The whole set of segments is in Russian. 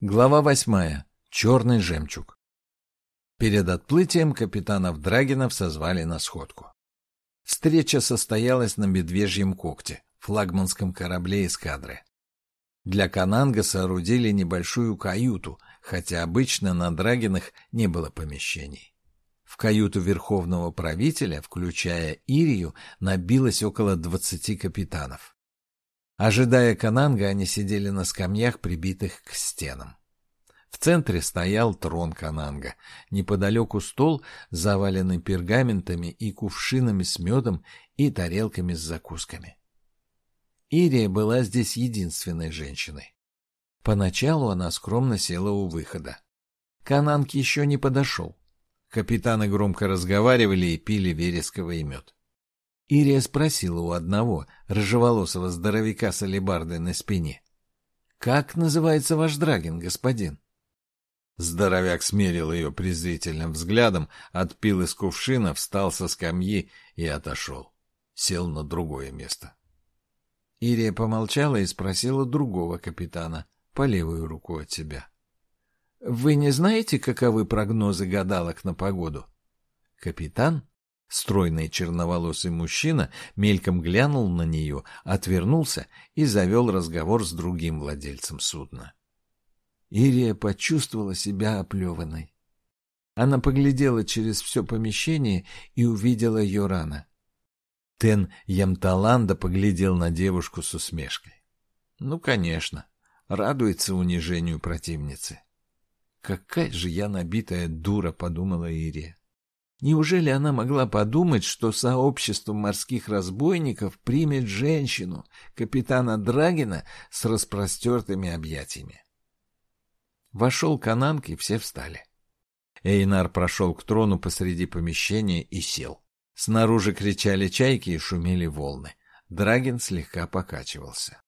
Глава восьмая. Черный жемчуг. Перед отплытием капитанов Драгинов созвали на сходку. Встреча состоялась на Медвежьем когте, флагманском корабле эскадры. Для Кананга соорудили небольшую каюту, хотя обычно на Драгинах не было помещений. В каюту верховного правителя, включая Ирию, набилось около двадцати капитанов. Ожидая Кананга, они сидели на скамьях, прибитых к стенам. В центре стоял трон Кананга. Неподалеку стол, заваленный пергаментами и кувшинами с медом и тарелками с закусками. Ирия была здесь единственной женщиной. Поначалу она скромно села у выхода. Кананг еще не подошел. Капитаны громко разговаривали и пили вересковый мед. Ирия спросила у одного, рыжеволосого здоровяка с алебардой на спине. — Как называется ваш драгин, господин? Здоровяк смерил ее презрительным взглядом, отпил из кувшина, встал со скамьи и отошел. Сел на другое место. Ирия помолчала и спросила другого капитана, по левую руку от себя. — Вы не знаете, каковы прогнозы гадалок на погоду? Капитан Стройный черноволосый мужчина мельком глянул на нее, отвернулся и завел разговор с другим владельцем судна. Ирия почувствовала себя оплеванной. Она поглядела через все помещение и увидела Йорана. Тен Ямталанда поглядел на девушку с усмешкой. Ну, конечно, радуется унижению противницы. «Какая же я набитая дура», — подумала Ирия. Неужели она могла подумать, что сообщество морских разбойников примет женщину, капитана Драгина, с распростертыми объятиями? Вошел Кананг, и все встали. Эйнар прошел к трону посреди помещения и сел. Снаружи кричали чайки и шумели волны. Драгин слегка покачивался.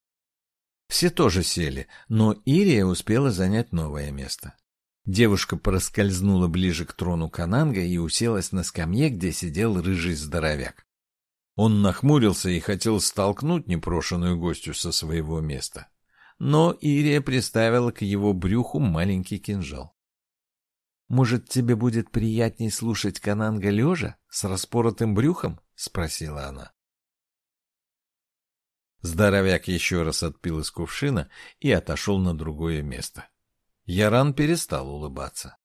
Все тоже сели, но Ирия успела занять новое место. Девушка проскользнула ближе к трону Кананга и уселась на скамье, где сидел рыжий здоровяк. Он нахмурился и хотел столкнуть непрошенную гостью со своего места. Но Ирия приставила к его брюху маленький кинжал. «Может, тебе будет приятней слушать Кананга лежа, с распоротым брюхом?» — спросила она. Здоровяк еще раз отпил из кувшина и отошел на другое место. Яран перестал улыбаться.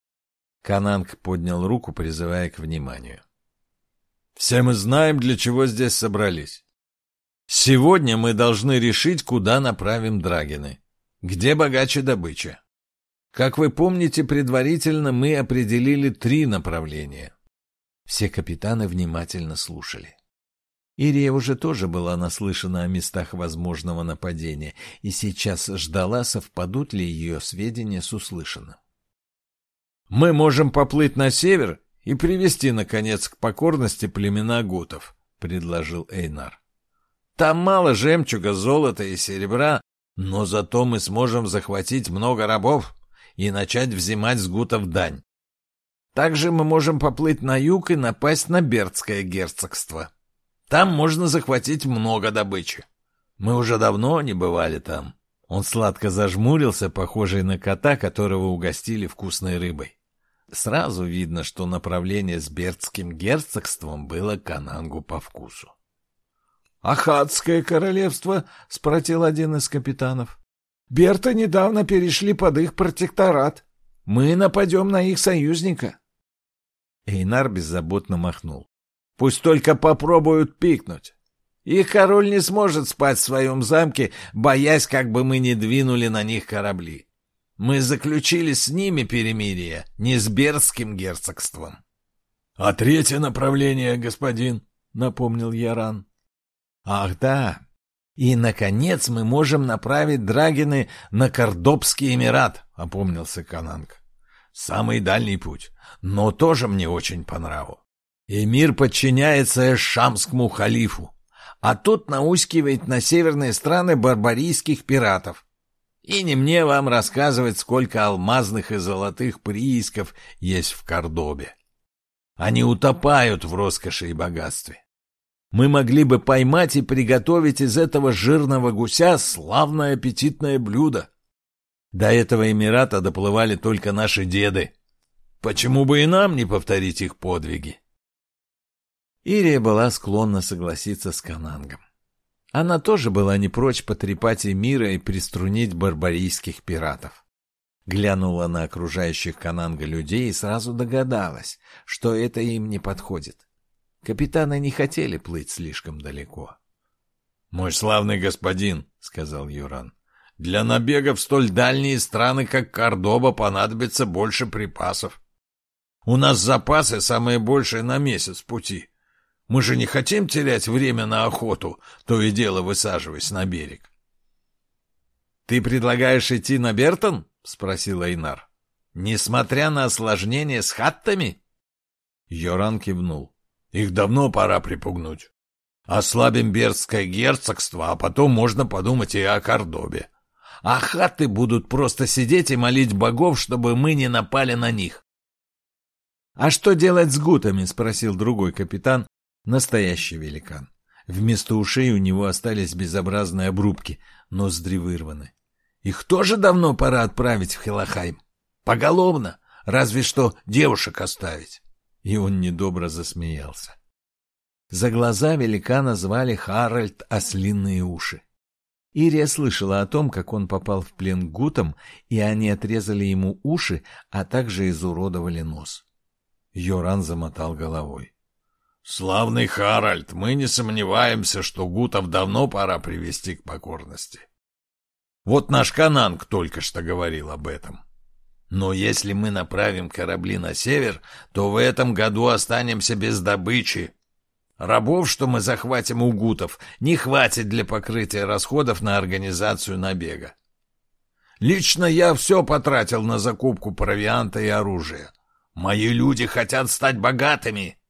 Кананг поднял руку, призывая к вниманию. «Все мы знаем, для чего здесь собрались. Сегодня мы должны решить, куда направим Драгины. Где богаче добыча. Как вы помните, предварительно мы определили три направления». Все капитаны внимательно слушали. Ирия уже тоже была наслышана о местах возможного нападения и сейчас ждала, совпадут ли ее сведения с услышанным. «Мы можем поплыть на север и привести, наконец, к покорности племена гутов», — предложил Эйнар. «Там мало жемчуга, золота и серебра, но зато мы сможем захватить много рабов и начать взимать с гутов дань. Также мы можем поплыть на юг и напасть на Бердское герцогство». Там можно захватить много добычи. Мы уже давно не бывали там. Он сладко зажмурился, похожий на кота, которого угостили вкусной рыбой. Сразу видно, что направление с Бердским герцогством было Канангу по вкусу. «Ахадское королевство?» — спросил один из капитанов. «Берты недавно перешли под их протекторат. Мы нападем на их союзника». Эйнар беззаботно махнул. Пусть только попробуют пикнуть. Их король не сможет спать в своем замке, боясь, как бы мы не двинули на них корабли. Мы заключили с ними перемирие, не с Бердским герцогством. — А третье направление, господин? — напомнил Яран. — Ах да. И, наконец, мы можем направить Драгины на Кордобский Эмират, — опомнился Кананг. — Самый дальний путь, но тоже мне очень по нраву. Эмир подчиняется Шамскому халифу, а тот наускивает на северные страны барбарийских пиратов. И не мне вам рассказывать, сколько алмазных и золотых приисков есть в Кордобе. Они утопают в роскоши и богатстве. Мы могли бы поймать и приготовить из этого жирного гуся славное аппетитное блюдо. До этого Эмирата доплывали только наши деды. Почему бы и нам не повторить их подвиги? Ирия была склонна согласиться с Канангом. Она тоже была не прочь потрепать Эмира и приструнить барбарийских пиратов. Глянула на окружающих Кананга людей и сразу догадалась, что это им не подходит. Капитаны не хотели плыть слишком далеко. — Мой славный господин, — сказал Юран, — для набега в столь дальние страны, как Кордоба, понадобится больше припасов. У нас запасы самые большие на месяц пути. Мы же не хотим терять время на охоту, то и дело высаживаясь на берег. — Ты предлагаешь идти на Бертон? — спросил Эйнар. — Несмотря на осложнения с хаттами? Йоран кивнул. — Их давно пора припугнуть. Ослабим Бердское герцогство, а потом можно подумать и о Кордобе. А хаты будут просто сидеть и молить богов, чтобы мы не напали на них. — А что делать с гутами? — спросил другой капитан, настоящий великан. Вместо ушей у него остались безобразные обрубки, ноздри вырваны. Их тоже давно пора отправить в Хилахайм. Поголовно, разве что девушек оставить. И он недобро засмеялся. За глаза великана звали Харальд Ослиные уши. Ирия слышала о том, как он попал в плен к гутам, и они отрезали ему уши, а также изуродовали нос. Йоран замотал головой. «Славный Харальд, мы не сомневаемся, что гутов давно пора привести к покорности. Вот наш Кананг только что говорил об этом. Но если мы направим корабли на север, то в этом году останемся без добычи. Рабов, что мы захватим у гутов, не хватит для покрытия расходов на организацию набега. Лично я все потратил на закупку провианта и оружия. Мои люди хотят стать богатыми.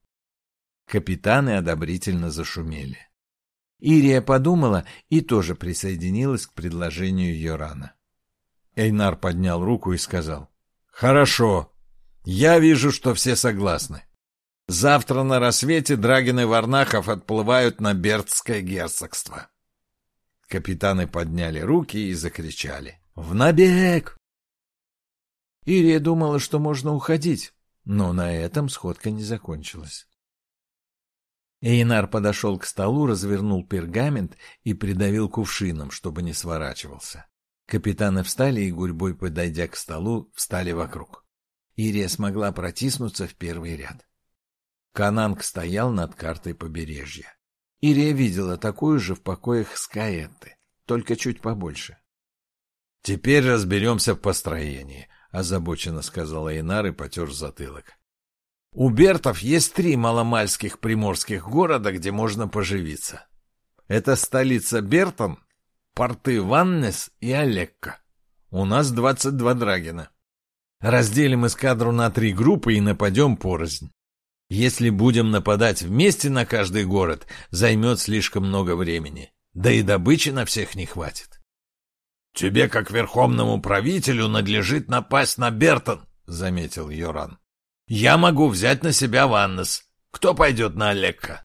Капитаны одобрительно зашумели. Ирия подумала и тоже присоединилась к предложению Йорана. Эйнар поднял руку и сказал. «Хорошо. Я вижу, что все согласны. Завтра на рассвете Драгин Варнахов отплывают на Бертское герцогство». Капитаны подняли руки и закричали. «В набег!» Ирия думала, что можно уходить, но на этом сходка не закончилась. Эйнар подошел к столу, развернул пергамент и придавил кувшином, чтобы не сворачивался. Капитаны встали и, гурьбой подойдя к столу, встали вокруг. Ирия смогла протиснуться в первый ряд. Кананг стоял над картой побережья. Ирия видела такую же в покоях Скаетты, только чуть побольше. — Теперь разберемся в построении, — озабоченно сказал Эйнар и потер затылок. У Бертов есть три маломальских приморских города, где можно поживиться. Это столица Бертон, порты Ваннес и Олекка. У нас 22 драгина. Разделим эскадру на три группы и нападем порознь. Если будем нападать вместе на каждый город, займет слишком много времени. Да и добычи на всех не хватит. «Тебе, как верховному правителю, надлежит напасть на Бертон», — заметил Йоран. Я могу взять на себя Ваннес. Кто пойдет на Олекка?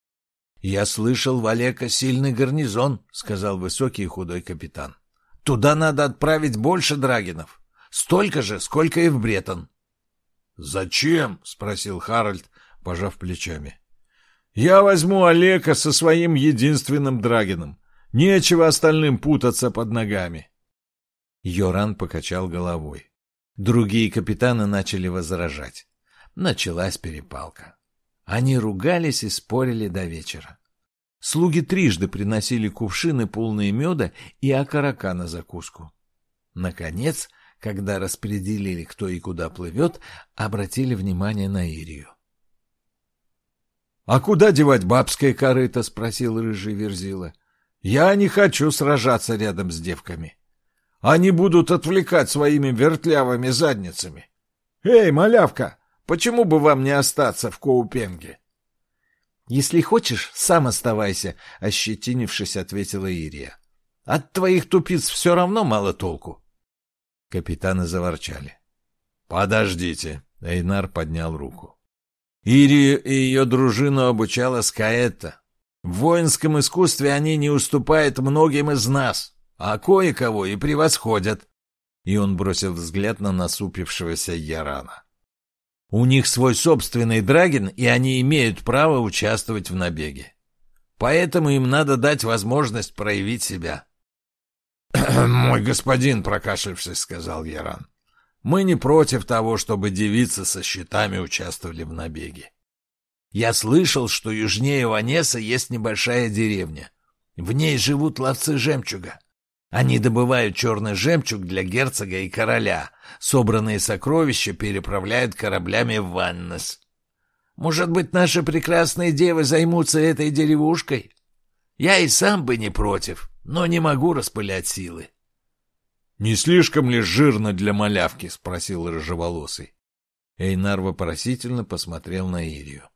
— Я слышал, в Олекка сильный гарнизон, — сказал высокий и худой капитан. — Туда надо отправить больше драгинов. Столько же, сколько и в Бретон. — Зачем? — спросил Харальд, пожав плечами. — Я возьму Олега со своим единственным драгином. Нечего остальным путаться под ногами. Йоран покачал головой. Другие капитаны начали возражать. Началась перепалка. Они ругались и спорили до вечера. Слуги трижды приносили кувшины, полные меда и окорока на закуску. Наконец, когда распределили, кто и куда плывет, обратили внимание на Ирию. — А куда девать бабское корыто? — спросил рыжий Верзила. — Я не хочу сражаться рядом с девками. Они будут отвлекать своими вертлявыми задницами. Эй, малявка, почему бы вам не остаться в Коупенге? Если хочешь, сам оставайся, ощетинившись, ответила Ирия. От твоих тупиц все равно мало толку. Капитаны заворчали. Подождите, Эйнар поднял руку. Ирию и ее дружину обучала Скаэта. В воинском искусстве они не уступают многим из нас а кое-кого и превосходят. И он бросил взгляд на насупившегося Ярана. У них свой собственный драгин, и они имеют право участвовать в набеге. Поэтому им надо дать возможность проявить себя. «Мой господин», — прокашлявшись, сказал Яран, — «мы не против того, чтобы девицы со щитами участвовали в набеге. Я слышал, что южнее Ванеса есть небольшая деревня. В ней живут ловцы жемчуга. Они добывают черный жемчуг для герцога и короля. Собранные сокровища переправляют кораблями в Ваннес. Может быть, наши прекрасные девы займутся этой деревушкой? Я и сам бы не против, но не могу распылять силы. — Не слишком ли жирно для малявки? — спросил рыжеволосый. Эйнар вопросительно посмотрел на Ирию.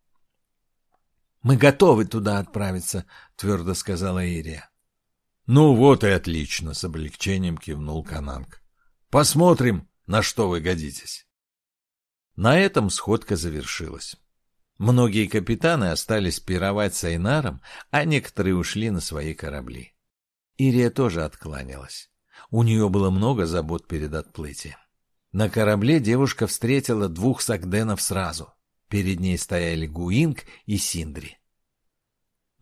— Мы готовы туда отправиться, — твердо сказала Ирия. «Ну вот и отлично», — с облегчением кивнул Кананг. «Посмотрим, на что вы годитесь». На этом сходка завершилась. Многие капитаны остались пировать с Айнаром, а некоторые ушли на свои корабли. Ирия тоже откланялась. У нее было много забот перед отплытием. На корабле девушка встретила двух сагденов сразу. Перед ней стояли Гуинг и Синдри.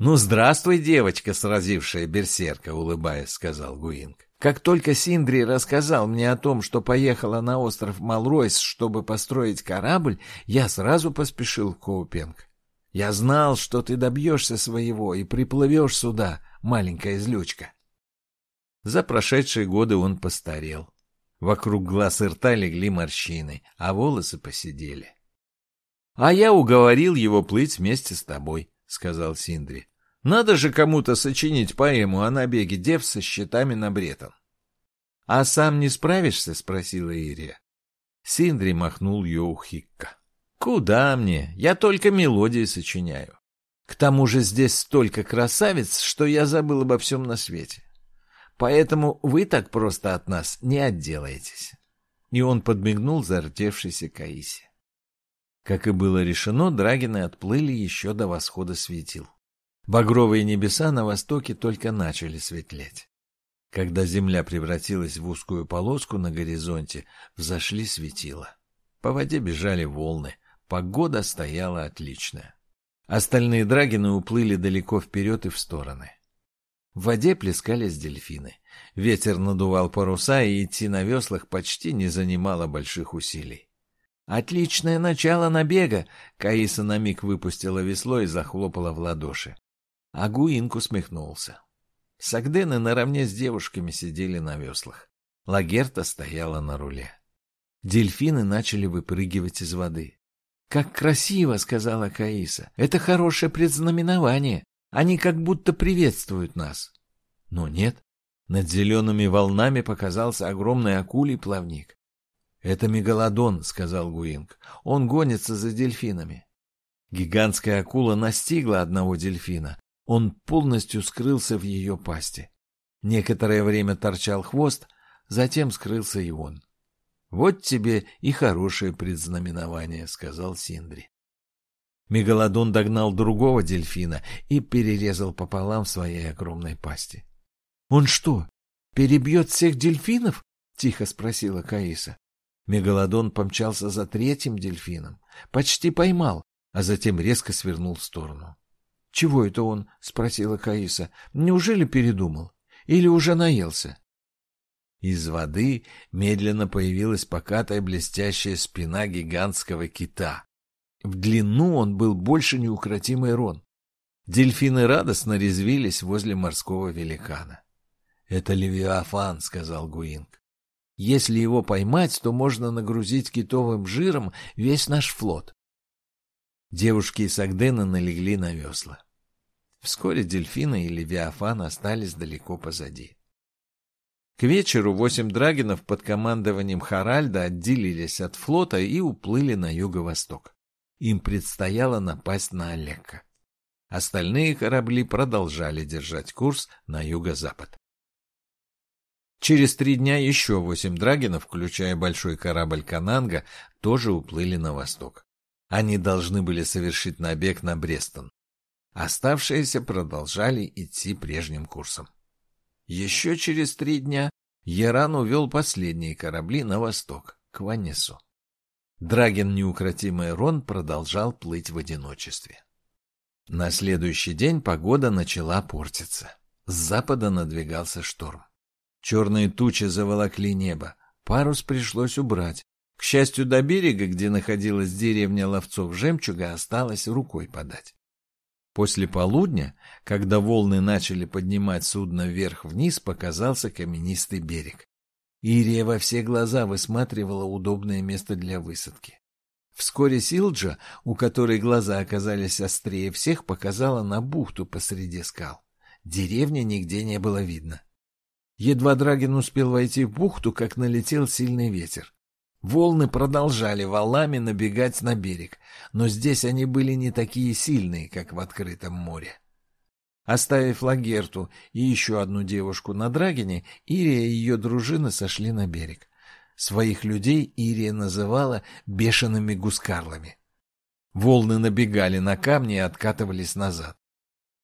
«Ну, здравствуй, девочка, сразившая берсерка», — улыбаясь, сказал Гуинг. «Как только Синдри рассказал мне о том, что поехала на остров Малройс, чтобы построить корабль, я сразу поспешил в Коупенг. Я знал, что ты добьешься своего и приплывешь сюда, маленькая злючка». За прошедшие годы он постарел. Вокруг глаз и рта легли морщины, а волосы посидели. — А я уговорил его плыть вместе с тобой, — сказал Синдри. Надо же кому-то сочинить поэму о набеге дев со щитами на Бретон. — А сам не справишься? — спросила Ирия. Синдри махнул Йоухикка. — Куда мне? Я только мелодии сочиняю. К тому же здесь столько красавиц, что я забыл обо всем на свете. Поэтому вы так просто от нас не отделаетесь. И он подмигнул зартевшейся Каисе. Как и было решено, драгины отплыли еще до восхода светил. Багровые небеса на востоке только начали светлеть. Когда земля превратилась в узкую полоску на горизонте, взошли светила. По воде бежали волны, погода стояла отличная. Остальные драгины уплыли далеко вперед и в стороны. В воде плескались дельфины. Ветер надувал паруса, и идти на веслах почти не занимало больших усилий. «Отличное начало набега!» Каиса на миг выпустила весло и захлопала в ладоши. А Гуинк усмехнулся. Сагдены наравне с девушками сидели на веслах. Лагерта стояла на руле. Дельфины начали выпрыгивать из воды. «Как красиво!» — сказала Каиса. «Это хорошее предзнаменование. Они как будто приветствуют нас». Но нет. Над зелеными волнами показался огромный акулий плавник. «Это мегалодон», — сказал Гуинг. «Он гонится за дельфинами». Гигантская акула настигла одного дельфина, он полностью скрылся в ее пасти. Некоторое время торчал хвост, затем скрылся и он. «Вот тебе и хорошее предзнаменование», — сказал Синдри. Мегалодон догнал другого дельфина и перерезал пополам своей огромной пасти. «Он что, перебьет всех дельфинов?» — тихо спросила Каиса. Мегалодон помчался за третьим дельфином, почти поймал, а затем резко свернул в сторону. «Чего это он?» — спросила Каиса. «Неужели передумал? Или уже наелся?» Из воды медленно появилась покатая блестящая спина гигантского кита. В длину он был больше неукротимый рон. Дельфины радостно резвились возле морского великана. «Это Левиафан», — сказал Гуинг. «Если его поймать, то можно нагрузить китовым жиром весь наш флот. Девушки из Агдена налегли на весла. Вскоре дельфины и левиафан остались далеко позади. К вечеру восемь драгинов под командованием Харальда отделились от флота и уплыли на юго-восток. Им предстояло напасть на Олекка. Остальные корабли продолжали держать курс на юго-запад. Через три дня еще восемь драгинов, включая большой корабль Кананга, тоже уплыли на восток. Они должны были совершить набег на Брестон. Оставшиеся продолжали идти прежним курсом. Еще через три дня Яран увел последние корабли на восток, к Ванесу. Драген неукротимый Рон продолжал плыть в одиночестве. На следующий день погода начала портиться. С запада надвигался шторм. Черные тучи заволокли небо. Парус пришлось убрать. К счастью, до берега, где находилась деревня ловцов жемчуга, осталось рукой подать. После полудня, когда волны начали поднимать судно вверх-вниз, показался каменистый берег. Ирия во все глаза высматривала удобное место для высадки. Вскоре Силджа, у которой глаза оказались острее всех, показала на бухту посреди скал. Деревни нигде не было видно. Едва Драгин успел войти в бухту, как налетел сильный ветер. Волны продолжали валами набегать на берег, но здесь они были не такие сильные, как в открытом море. Оставив Лагерту и еще одну девушку на Драгине, Ирия и ее дружина сошли на берег. Своих людей Ирия называла бешеными гускарлами. Волны набегали на камни и откатывались назад.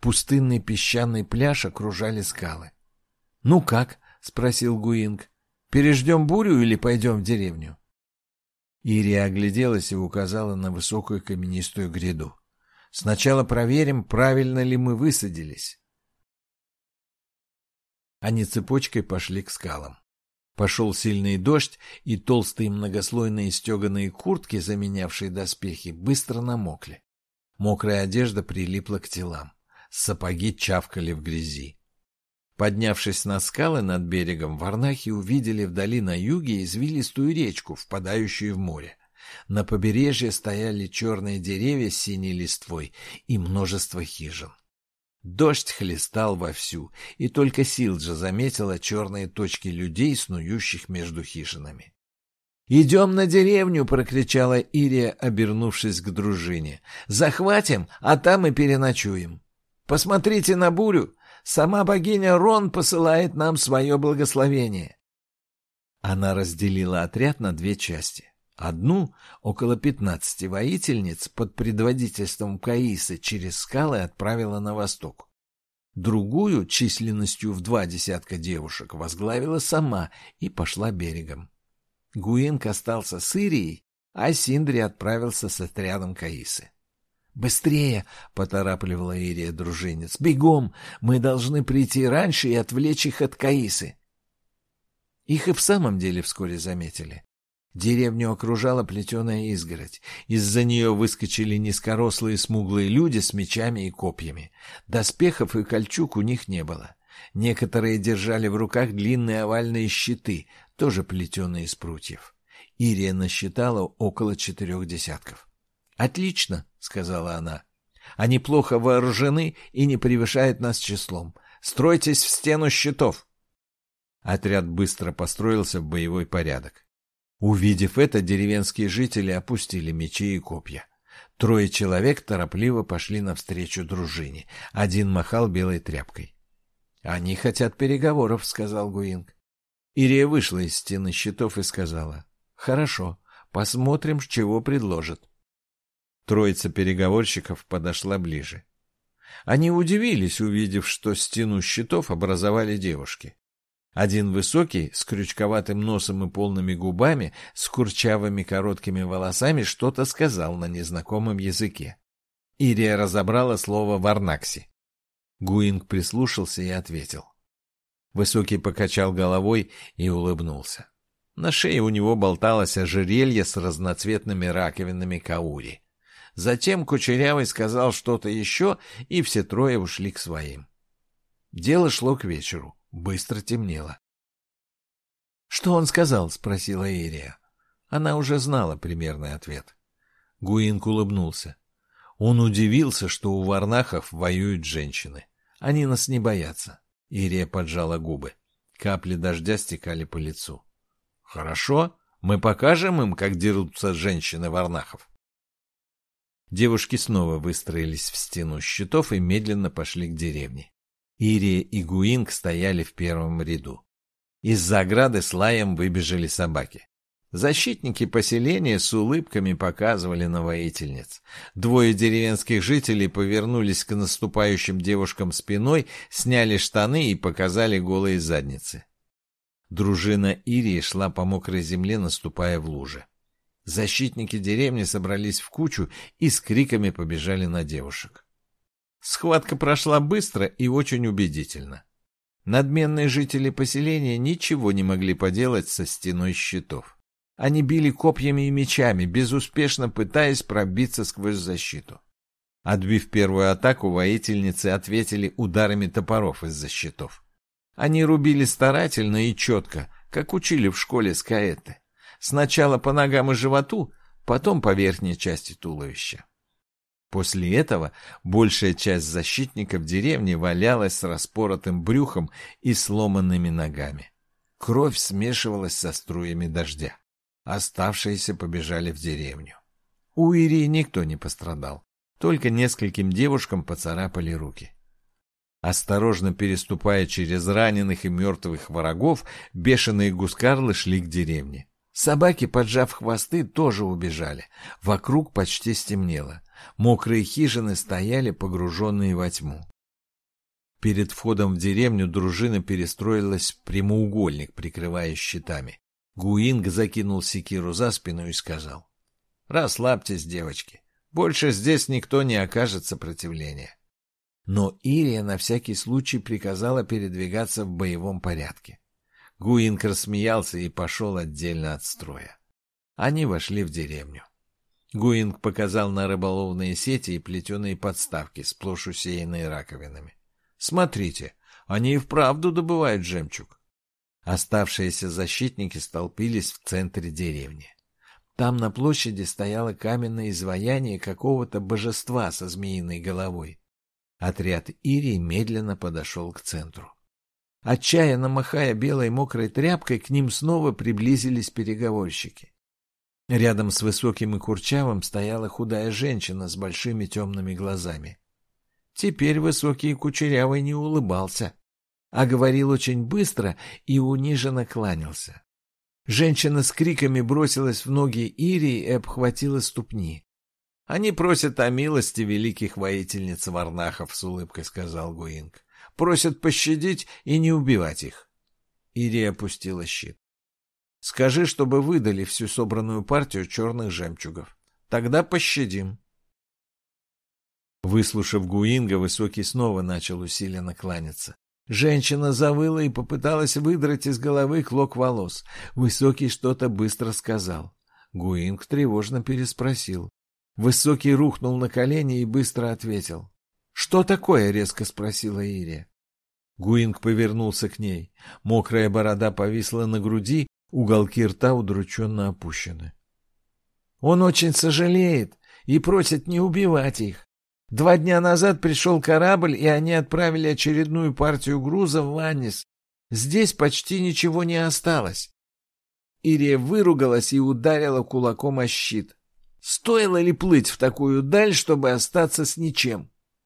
Пустынный песчаный пляж окружали скалы. — Ну как? — спросил Гуинг. — Переждем бурю или пойдем в деревню? Ирия огляделась и указала на высокую каменистую гряду. Сначала проверим, правильно ли мы высадились. Они цепочкой пошли к скалам. Пошел сильный дождь, и толстые многослойные стеганые куртки, заменявшие доспехи, быстро намокли. Мокрая одежда прилипла к телам. Сапоги чавкали в грязи. Поднявшись на скалы над берегом, варнахи увидели вдали на юге извилистую речку, впадающую в море. На побережье стояли черные деревья с синей листвой и множество хижин. Дождь хлестал вовсю, и только Силджа заметила черные точки людей, снующих между хижинами. «Идем на деревню!» — прокричала Ирия, обернувшись к дружине. «Захватим, а там и переночуем. Посмотрите на бурю! Сама богиня Рон посылает нам свое благословение!» Она разделила отряд на две части. Одну, около пятнадцати воительниц, под предводительством Каисы через скалы отправила на восток. Другую, численностью в два десятка девушек, возглавила сама и пошла берегом. Гуинг остался с Ирией, а Синдри отправился с отрядом Каисы. «Быстрее!» — поторапливала Ирия дружинец. «Бегом! Мы должны прийти раньше и отвлечь их от Каисы!» Их и в самом деле вскоре заметили. Деревню окружала плетеная изгородь. Из-за нее выскочили низкорослые смуглые люди с мечами и копьями. Доспехов и кольчуг у них не было. Некоторые держали в руках длинные овальные щиты, тоже плетеные из прутьев. Ирия насчитала около четырех десятков. «Отлично», — сказала она. «Они плохо вооружены и не превышают нас числом. Стройтесь в стену щитов». Отряд быстро построился в боевой порядок. Увидев это, деревенские жители опустили мечи и копья. Трое человек торопливо пошли навстречу дружине. Один махал белой тряпкой. «Они хотят переговоров», — сказал Гуинг. Ирия вышла из стены щитов и сказала. «Хорошо, посмотрим, чего предложат». Троица переговорщиков подошла ближе. Они удивились, увидев, что стену щитов образовали девушки. Один высокий, с крючковатым носом и полными губами, с курчавыми короткими волосами, что-то сказал на незнакомом языке. Ирия разобрала слово «варнакси». Гуинг прислушался и ответил. Высокий покачал головой и улыбнулся. На шее у него болталось ожерелье с разноцветными раковинами каури. Затем Кучерявый сказал что-то еще, и все трое ушли к своим. Дело шло к вечеру. Быстро темнело. «Что он сказал?» — спросила Ирия. Она уже знала примерный ответ. Гуинк улыбнулся. Он удивился, что у варнахов воюют женщины. Они нас не боятся. Ирия поджала губы. Капли дождя стекали по лицу. «Хорошо, мы покажем им, как дерутся женщины варнахов». Девушки снова выстроились в стену щитов и медленно пошли к деревне. Ирия и Гуинг стояли в первом ряду. Из-за ограды с лаем выбежали собаки. Защитники поселения с улыбками показывали на воительниц. Двое деревенских жителей повернулись к наступающим девушкам спиной, сняли штаны и показали голые задницы. Дружина Ирии шла по мокрой земле, наступая в лужи. Защитники деревни собрались в кучу и с криками побежали на девушек. Схватка прошла быстро и очень убедительно. Надменные жители поселения ничего не могли поделать со стеной щитов. Они били копьями и мечами, безуспешно пытаясь пробиться сквозь защиту. Отбив первую атаку, воительницы ответили ударами топоров из-за щитов. Они рубили старательно и четко, как учили в школе скаэты. Сначала по ногам и животу, потом по верхней части туловища. После этого большая часть защитников деревни валялась с распоротым брюхом и сломанными ногами. Кровь смешивалась со струями дождя. Оставшиеся побежали в деревню. У Ирии никто не пострадал, только нескольким девушкам поцарапали руки. Осторожно переступая через раненых и мертвых врагов, бешеные гускарлы шли к деревне. Собаки, поджав хвосты, тоже убежали. Вокруг почти стемнело. Мокрые хижины стояли, погруженные во тьму. Перед входом в деревню дружина перестроилась в прямоугольник, прикрывая щитами. Гуинг закинул секиру за спину и сказал. «Расслабьтесь, девочки. Больше здесь никто не окажет сопротивления». Но Ирия на всякий случай приказала передвигаться в боевом порядке. Гуинг рассмеялся и пошел отдельно от строя. Они вошли в деревню. Гуинг показал на рыболовные сети и плетеные подставки, сплошь усеянные раковинами. «Смотрите, они и вправду добывают жемчуг». Оставшиеся защитники столпились в центре деревни. Там на площади стояло каменное изваяние какого-то божества со змеиной головой. Отряд Ирии медленно подошел к центру. Отчаянно махая белой мокрой тряпкой, к ним снова приблизились переговорщики. Рядом с высоким и курчавым стояла худая женщина с большими темными глазами. Теперь высокий и кучерявый не улыбался, а говорил очень быстро и униженно кланялся. Женщина с криками бросилась в ноги Ирии и обхватила ступни. «Они просят о милости великих воительниц Варнахов», — с улыбкой сказал Гуинг. «Просят пощадить и не убивать их». Ирия опустила щит. Скажи, чтобы выдали всю собранную партию черных жемчугов. Тогда пощадим. Выслушав Гуинга, Высокий снова начал усиленно кланяться. Женщина завыла и попыталась выдрать из головы клок волос. Высокий что-то быстро сказал. Гуинг тревожно переспросил. Высокий рухнул на колени и быстро ответил. «Что такое?» — резко спросила Ирия. Гуинг повернулся к ней. Мокрая борода повисла на груди, Уголки рта удрученно опущены. Он очень сожалеет и просит не убивать их. Два дня назад пришел корабль, и они отправили очередную партию груза в Ваннис. Здесь почти ничего не осталось. Ирия выругалась и ударила кулаком о щит. Стоило ли плыть в такую даль, чтобы остаться с ничем?